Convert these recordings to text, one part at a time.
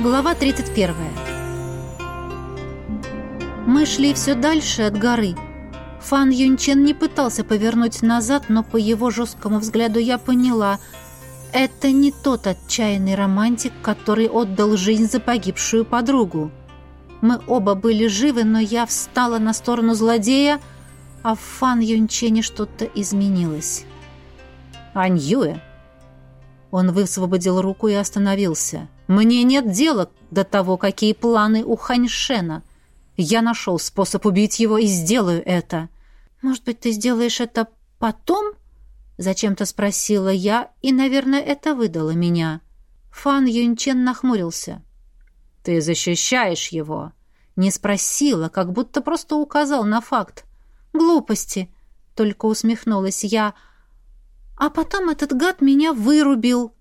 Глава 31. Мы шли все дальше от горы. Фан Юнчен не пытался повернуть назад, но по его жесткому взгляду я поняла — это не тот отчаянный романтик, который отдал жизнь за погибшую подругу. Мы оба были живы, но я встала на сторону злодея, а в Фан Юнчене что-то изменилось. «Аньюэ!» Он высвободил руку и остановился. «Мне нет дела до того, какие планы у Ханьшена. Я нашел способ убить его и сделаю это». «Может быть, ты сделаешь это потом?» Зачем-то спросила я, и, наверное, это выдало меня. Фан Юнчен нахмурился. «Ты защищаешь его?» Не спросила, как будто просто указал на факт. «Глупости!» — только усмехнулась я. А потом этот гад меня вырубил.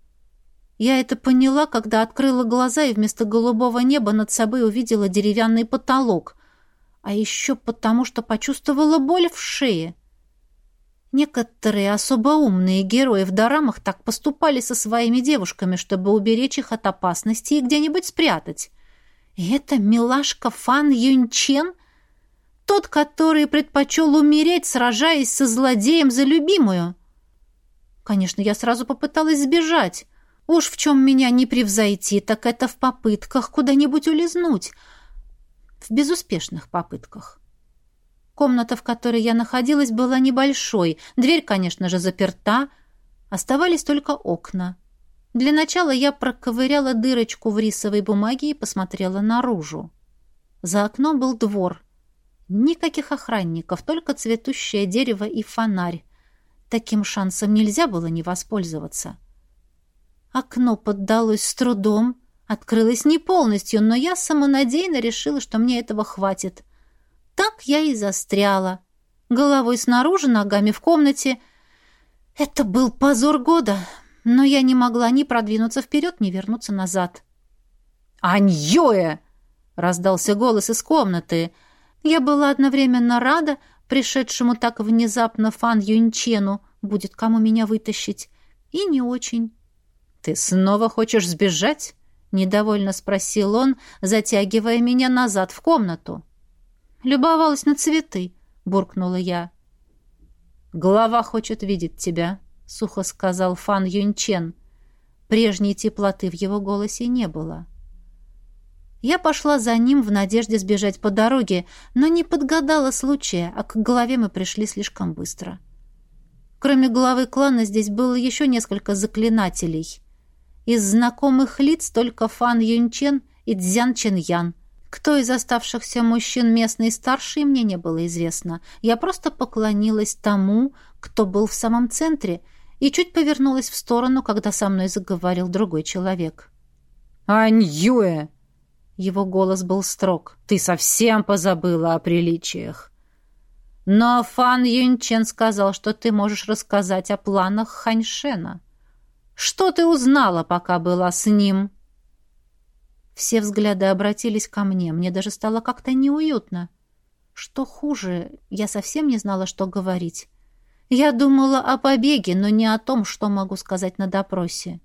Я это поняла, когда открыла глаза и вместо голубого неба над собой увидела деревянный потолок. А еще потому, что почувствовала боль в шее. Некоторые особо умные герои в дорамах так поступали со своими девушками, чтобы уберечь их от опасности и где-нибудь спрятать. И это милашка Фан Юнчен, тот, который предпочел умереть, сражаясь со злодеем за любимую. Конечно, я сразу попыталась сбежать. Уж в чем меня не превзойти, так это в попытках куда-нибудь улизнуть. В безуспешных попытках. Комната, в которой я находилась, была небольшой. Дверь, конечно же, заперта. Оставались только окна. Для начала я проковыряла дырочку в рисовой бумаге и посмотрела наружу. За окном был двор. Никаких охранников, только цветущее дерево и фонарь. Таким шансом нельзя было не воспользоваться. Окно поддалось с трудом, открылось не полностью, но я самонадеянно решила, что мне этого хватит. Так я и застряла. Головой снаружи, ногами в комнате. Это был позор года, но я не могла ни продвинуться вперед, ни вернуться назад. «Аньёэ!» — раздался голос из комнаты. Я была одновременно рада, пришедшему так внезапно Фан Юнчену, будет кому меня вытащить, и не очень. «Ты снова хочешь сбежать?» — недовольно спросил он, затягивая меня назад в комнату. Любовалась на цветы, буркнула я. Глава хочет видеть тебя, сухо сказал Фан Юнчен. Прежней теплоты в его голосе не было. Я пошла за ним в надежде сбежать по дороге, но не подгадала случая, а к голове мы пришли слишком быстро. Кроме главы клана здесь было еще несколько заклинателей. Из знакомых лиц только Фан Юнчен и Цзян Чен Ян — кто из оставшихся мужчин местный старший, мне не было известно. Я просто поклонилась тому, кто был в самом центре, и чуть повернулась в сторону, когда со мной заговорил другой человек. «Ань Юэ!» Его голос был строг. «Ты совсем позабыла о приличиях!» «Но Фан Юнчен сказал, что ты можешь рассказать о планах Ханьшена. Что ты узнала, пока была с ним?» Все взгляды обратились ко мне. Мне даже стало как-то неуютно. Что хуже, я совсем не знала, что говорить. Я думала о побеге, но не о том, что могу сказать на допросе.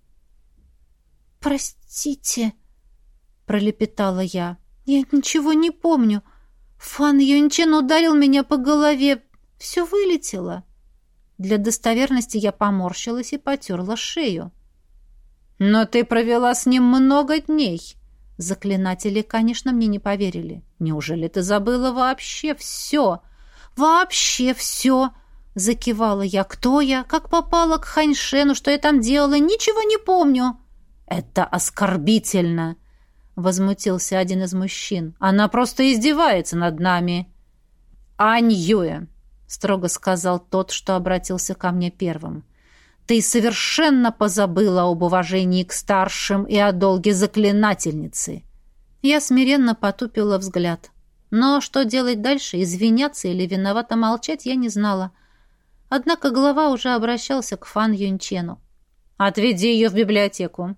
«Простите», — пролепетала я. «Я ничего не помню. Фан Юнчен ударил меня по голове. Все вылетело». Для достоверности я поморщилась и потерла шею. «Но ты провела с ним много дней», Заклинатели, конечно, мне не поверили. Неужели ты забыла вообще все? Вообще все! Закивала я. Кто я? Как попала к Ханьшену? Что я там делала? Ничего не помню. Это оскорбительно! Возмутился один из мужчин. Она просто издевается над нами. Ань Юэ, строго сказал тот, что обратился ко мне первым. Ты совершенно позабыла об уважении к старшим и о долге заклинательницы. Я смиренно потупила взгляд. Но что делать дальше, извиняться или виновато молчать, я не знала. Однако глава уже обращался к Фан Юнчену. «Отведи ее в библиотеку.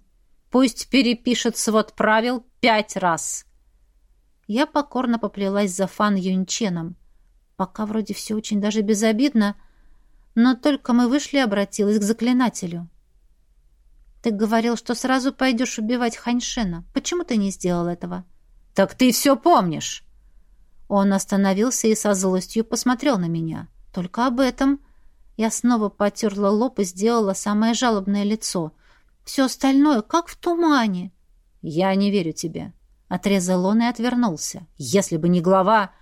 Пусть перепишет свод правил пять раз». Я покорно поплелась за Фан Юнченом. Пока вроде все очень даже безобидно, но только мы вышли, обратилась к заклинателю. Ты говорил, что сразу пойдешь убивать Ханьшена. Почему ты не сделал этого? Так ты все помнишь. Он остановился и со злостью посмотрел на меня. Только об этом. Я снова потерла лоб и сделала самое жалобное лицо. Все остальное как в тумане. Я не верю тебе. Отрезал он и отвернулся. Если бы не глава...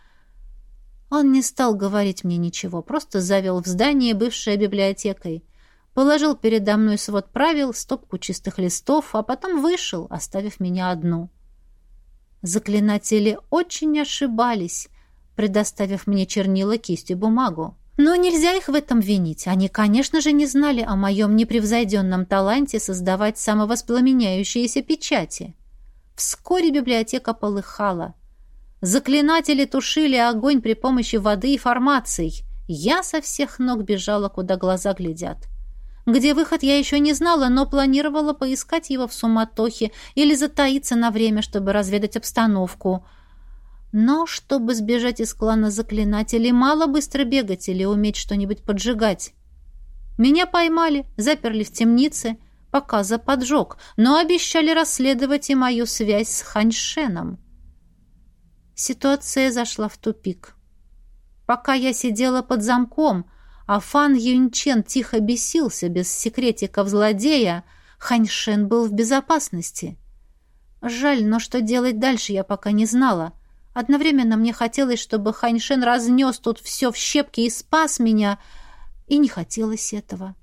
Он не стал говорить мне ничего, просто завел в здание, бывшее библиотекой. Положил передо мной свод правил, стопку чистых листов, а потом вышел, оставив меня одну. Заклинатели очень ошибались, предоставив мне чернила, кисть и бумагу. Но нельзя их в этом винить. Они, конечно же, не знали о моем непревзойденном таланте создавать самовоспламеняющиеся печати. Вскоре библиотека полыхала. Заклинатели тушили огонь при помощи воды и формаций. Я со всех ног бежала, куда глаза глядят. Где выход, я еще не знала, но планировала поискать его в суматохе или затаиться на время, чтобы разведать обстановку. Но, чтобы сбежать из клана заклинателей, мало быстро бегать или уметь что-нибудь поджигать. Меня поймали, заперли в темнице, пока за поджог, но обещали расследовать и мою связь с Ханьшеном. Ситуация зашла в тупик. Пока я сидела под замком, а Фан Юньчен тихо бесился без секретиков злодея, Ханьшен был в безопасности. Жаль, но что делать дальше, я пока не знала. Одновременно мне хотелось, чтобы Ханьшен разнес тут все в щепки и спас меня, и не хотелось этого.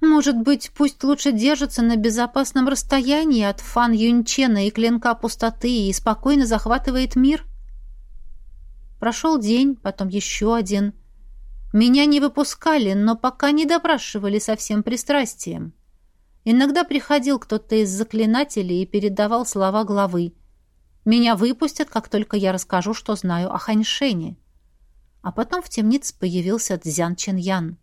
Может быть, пусть лучше держится на безопасном расстоянии от Фан Юньчена и Клинка Пустоты и спокойно захватывает мир — Прошел день, потом еще один. Меня не выпускали, но пока не допрашивали со всем пристрастием. Иногда приходил кто-то из заклинателей и передавал слова главы. Меня выпустят, как только я расскажу, что знаю о Ханьшене. А потом в темнице появился Цзян Ян.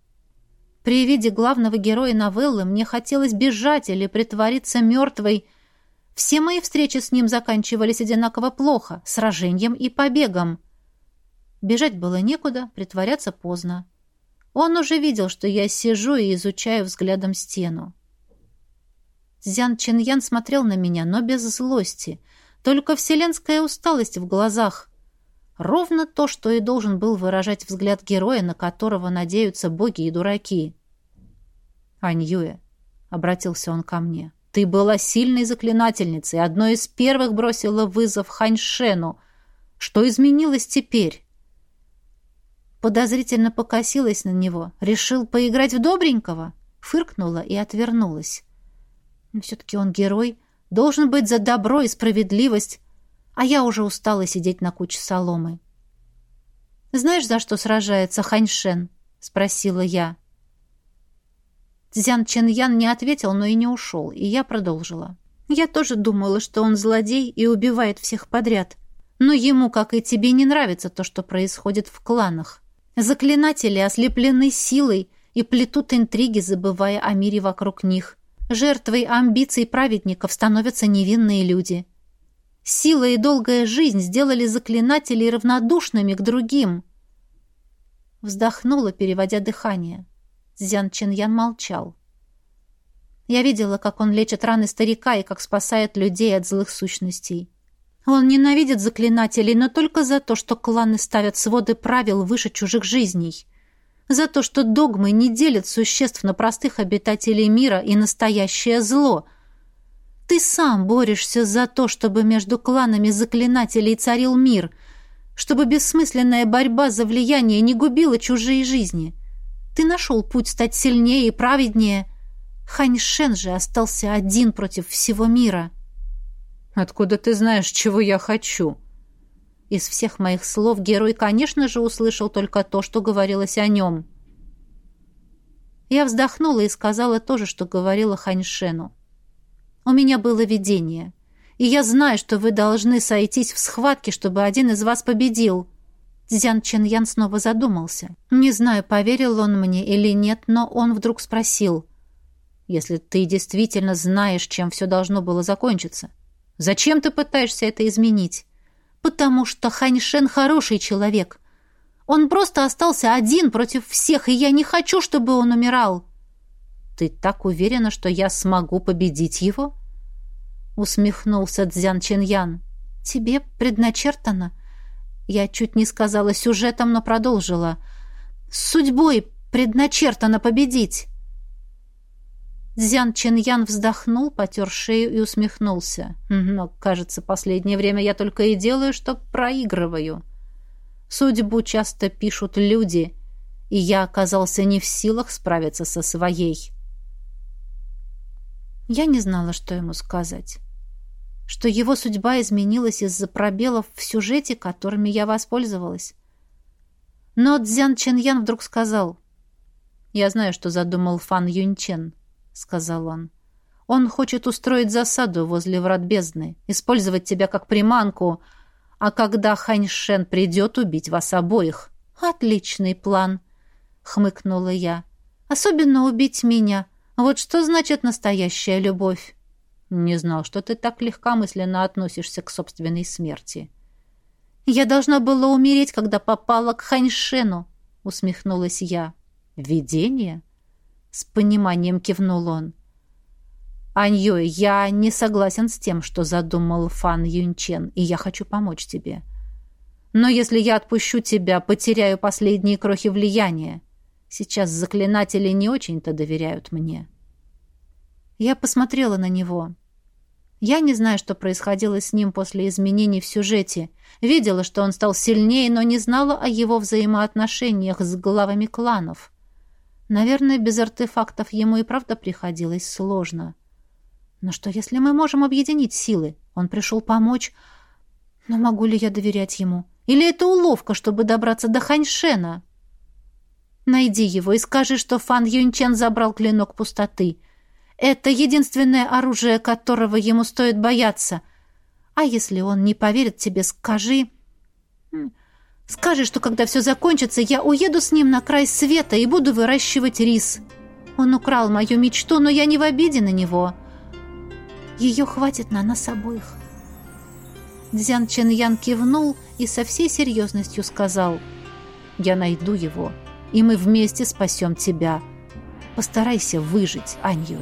При виде главного героя новеллы мне хотелось бежать или притвориться мертвой. Все мои встречи с ним заканчивались одинаково плохо, сражением и побегом. Бежать было некуда, притворяться поздно. Он уже видел, что я сижу и изучаю взглядом стену. Зян Чиньян смотрел на меня, но без злости. Только вселенская усталость в глазах. Ровно то, что и должен был выражать взгляд героя, на которого надеются боги и дураки. «Аньюэ», — обратился он ко мне, — «ты была сильной заклинательницей, одной из первых бросила вызов Ханьшену. Что изменилось теперь?» Подозрительно покосилась на него. Решил поиграть в добренького? Фыркнула и отвернулась. Все-таки он герой, должен быть за добро и справедливость, а я уже устала сидеть на куче соломы. «Знаешь, за что сражается Ханьшен?» — спросила я. Цзян Ченьян не ответил, но и не ушел, и я продолжила. Я тоже думала, что он злодей и убивает всех подряд. Но ему, как и тебе, не нравится то, что происходит в кланах. Заклинатели ослеплены силой и плетут интриги, забывая о мире вокруг них. Жертвой амбиций праведников становятся невинные люди. Сила и долгая жизнь сделали заклинателей равнодушными к другим. Вздохнула, переводя дыхание. Цзян Чиньян молчал. Я видела, как он лечит раны старика и как спасает людей от злых сущностей. Он ненавидит заклинателей, но только за то, что кланы ставят своды правил выше чужих жизней. За то, что догмы не делят существ на простых обитателей мира и настоящее зло. Ты сам борешься за то, чтобы между кланами заклинателей царил мир, чтобы бессмысленная борьба за влияние не губила чужие жизни. Ты нашел путь стать сильнее и праведнее. Ханьшен же остался один против всего мира». «Откуда ты знаешь, чего я хочу?» Из всех моих слов герой, конечно же, услышал только то, что говорилось о нем. Я вздохнула и сказала то же, что говорила Ханьшену. «У меня было видение, и я знаю, что вы должны сойтись в схватке, чтобы один из вас победил». Цзян Ченьян снова задумался. Не знаю, поверил он мне или нет, но он вдруг спросил. «Если ты действительно знаешь, чем все должно было закончиться, Зачем ты пытаешься это изменить? Потому что Ханьшен хороший человек. Он просто остался один против всех, и я не хочу, чтобы он умирал. Ты так уверена, что я смогу победить его? Усмехнулся Цзян Чиньян. Тебе предначертано. Я чуть не сказала сюжетом, но продолжила. Судьбой предначертано победить. Дзян Чиньян вздохнул, потер шею и усмехнулся. Но, кажется, последнее время я только и делаю, что проигрываю. Судьбу часто пишут люди, и я оказался не в силах справиться со своей. Я не знала, что ему сказать. Что его судьба изменилась из-за пробелов в сюжете, которыми я воспользовалась. Но Цзян Ченьян вдруг сказал, «Я знаю, что задумал Фан Юньчен». — сказал он. «Он хочет устроить засаду возле врат бездны, использовать тебя как приманку, а когда Ханьшен придет, убить вас обоих». «Отличный план», — хмыкнула я. «Особенно убить меня. Вот что значит настоящая любовь?» «Не знал, что ты так легкомысленно относишься к собственной смерти». «Я должна была умереть, когда попала к Ханьшену», — усмехнулась я. «Видение?» С пониманием кивнул он. Аньё, я не согласен с тем, что задумал Фан Юнчен, и я хочу помочь тебе. Но если я отпущу тебя, потеряю последние крохи влияния. Сейчас заклинатели не очень-то доверяют мне. Я посмотрела на него. Я не знаю, что происходило с ним после изменений в сюжете. Видела, что он стал сильнее, но не знала о его взаимоотношениях с главами кланов. Наверное, без артефактов ему и правда приходилось сложно. Но что, если мы можем объединить силы? Он пришел помочь. Но могу ли я доверять ему? Или это уловка, чтобы добраться до Ханьшена? Найди его и скажи, что Фан Юньчен забрал клинок пустоты. Это единственное оружие, которого ему стоит бояться. А если он не поверит тебе, скажи... Скажи, что когда все закончится, я уеду с ним на край света и буду выращивать рис. Он украл мою мечту, но я не в обиде на него. Ее хватит на нас обоих. Дзян Чен Ян кивнул и со всей серьезностью сказал, «Я найду его, и мы вместе спасем тебя. Постарайся выжить, Аньюэ».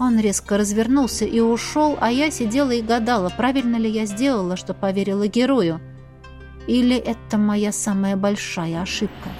Он резко развернулся и ушел, а я сидела и гадала, правильно ли я сделала, что поверила герою – или это моя самая большая ошибка?